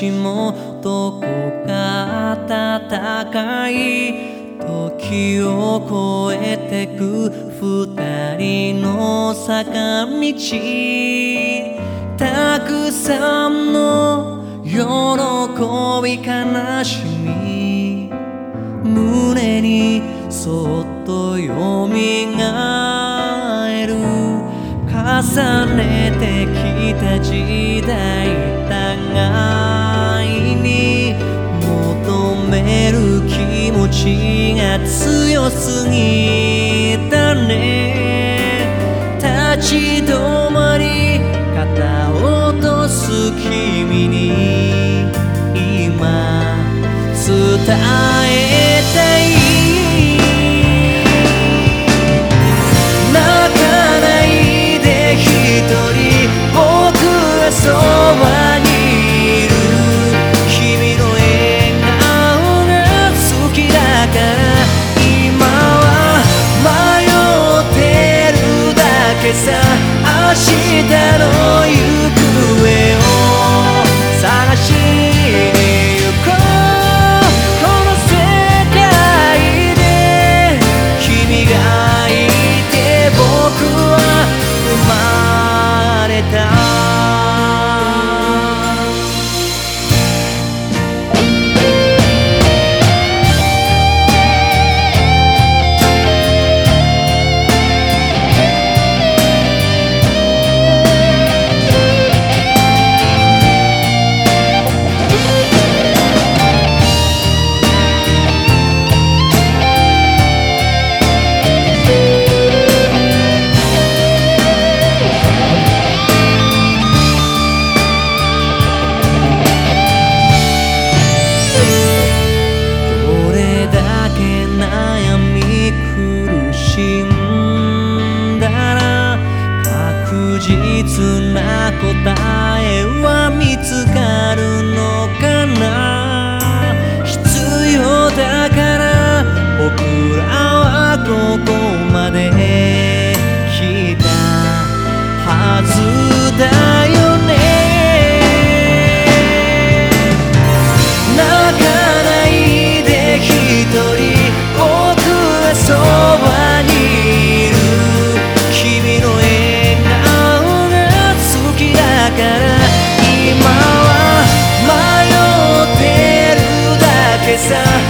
しもどこか暖かい時を越えてく二人の坂道たくさんの喜び悲しみ胸にそっとよみがえる重ねてきた時代ちが強すぎたね。立ち止まり肩を落とす君に今伝えしたのよ。つな答え It's